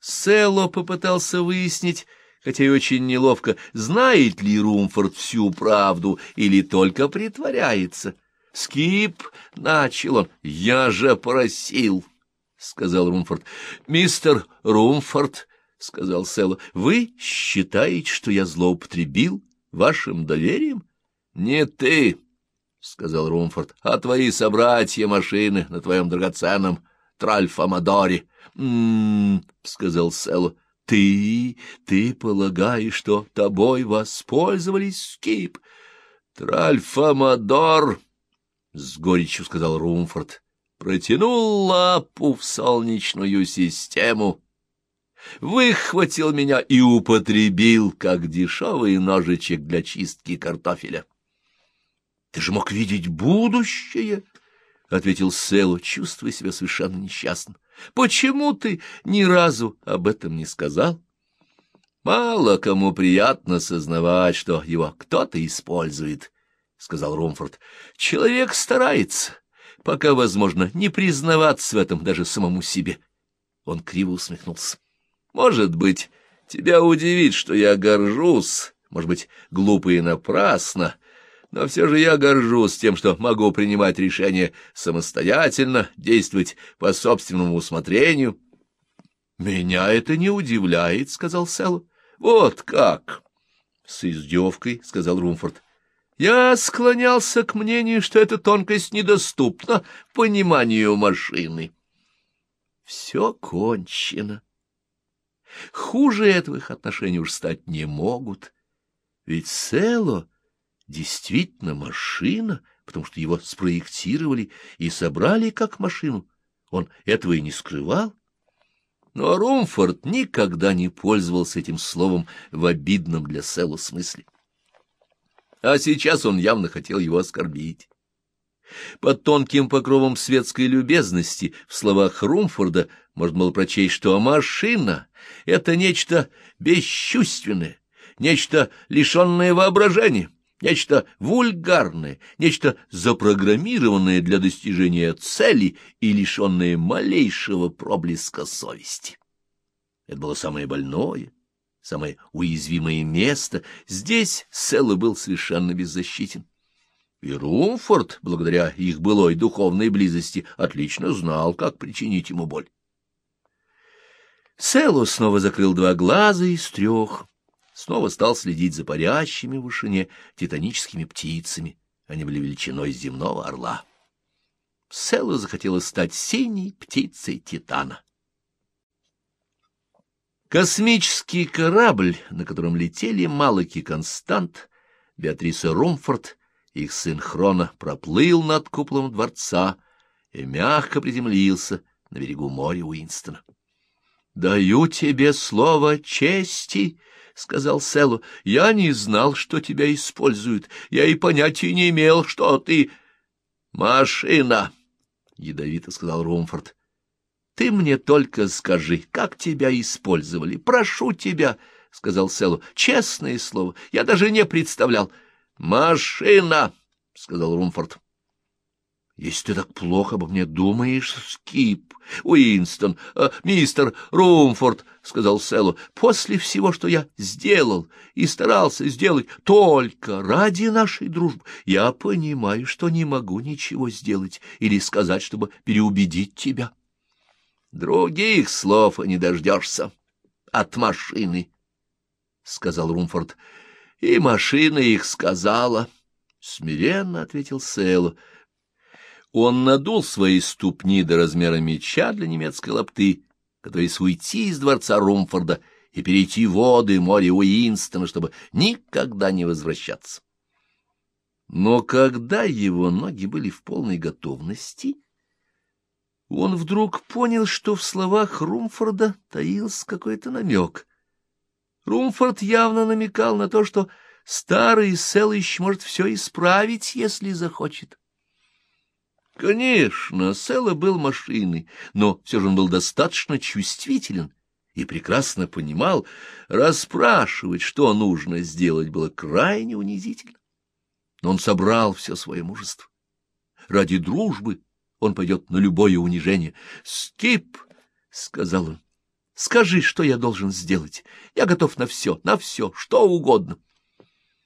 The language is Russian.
Селло попытался выяснить, хотя и очень неловко, знает ли Румфорд всю правду или только притворяется. «Скип!» — начал он. «Я же просил!» — сказал Румфорд. «Мистер Румфорд!» — сказал Селло. «Вы считаете, что я злоупотребил вашим доверием?» «Не ты!» — сказал Румфорд. — А твои собратья машины на твоем драгоценном Тральфамадоре. «М-м-м», — сказал Селло. — Ты, ты полагаешь, что тобой воспользовались, Скип? — Тральфамадор, — с горечью сказал Румфорд, — протянул лапу в солнечную систему, выхватил меня и употребил, как дешевый ножичек для чистки картофеля. — Ты же мог видеть будущее, — ответил Село, чувствуя себя совершенно несчастным. — Почему ты ни разу об этом не сказал? — Мало кому приятно сознавать, что его кто-то использует, — сказал Румфорд. — Человек старается, пока возможно, не признаваться в этом даже самому себе. Он криво усмехнулся. — Может быть, тебя удивит, что я горжусь, может быть, глупо и напрасно, — но все же я горжусь тем, что могу принимать решения самостоятельно, действовать по собственному усмотрению. — Меня это не удивляет, — сказал Селл. — Вот как! — с издевкой сказал Румфорд. — Я склонялся к мнению, что эта тонкость недоступна пониманию машины. Все кончено. Хуже этого их отношения уж стать не могут. Ведь Село действительно машина, потому что его спроектировали и собрали как машину. Он этого и не скрывал. Но Румфорд никогда не пользовался этим словом в обидном для Селла смысле. А сейчас он явно хотел его оскорбить. Под тонким покровом светской любезности в словах Румфорда можно было прочесть, что машина — это нечто бесчувственное, нечто лишенное воображения нечто вульгарное, нечто запрограммированное для достижения цели и лишенное малейшего проблеска совести. Это было самое больное, самое уязвимое место. Здесь Селла был совершенно беззащитен. И Румфорд, благодаря их былой духовной близости, отлично знал, как причинить ему боль. Селло снова закрыл два глаза из трех снова стал следить за парящими в вышине титаническими птицами. Они были величиной земного орла. Селу захотелось стать синей птицей Титана. Космический корабль, на котором летели Малаки Констант, Беатриса Румфорд и их сын Хрона, проплыл над куполом дворца и мягко приземлился на берегу моря Уинстона. — Даю тебе слово чести, — сказал Селу, — я не знал, что тебя используют. Я и понятия не имел, что ты... — Машина, — ядовито сказал Румфорд. — Ты мне только скажи, как тебя использовали. Прошу тебя, — сказал Селу. — Честное слово, я даже не представлял. — Машина, — сказал Румфорд. Если ты так плохо обо мне думаешь, Скип, Уинстон, э, мистер Румфорд, — сказал Селло, — после всего, что я сделал и старался сделать только ради нашей дружбы, я понимаю, что не могу ничего сделать или сказать, чтобы переубедить тебя. Других слов не дождешься от машины, — сказал Румфорд. И машина их сказала. Смиренно ответил Селло. Он надул свои ступни до размера меча для немецкой лапты, готовясь уйти из дворца Румфорда и перейти воды моря Уинстона, чтобы никогда не возвращаться. Но когда его ноги были в полной готовности, он вдруг понял, что в словах Румфорда таился какой-то намек. Румфорд явно намекал на то, что старый Селыч может все исправить, если захочет. Конечно, Села был машиной, но все же он был достаточно чувствителен и прекрасно понимал, расспрашивать, что нужно сделать, было крайне унизительно. Но он собрал все свое мужество. Ради дружбы он пойдет на любое унижение. «Скип!» — сказал он. Скажи, что я должен сделать. Я готов на все, на все, что угодно.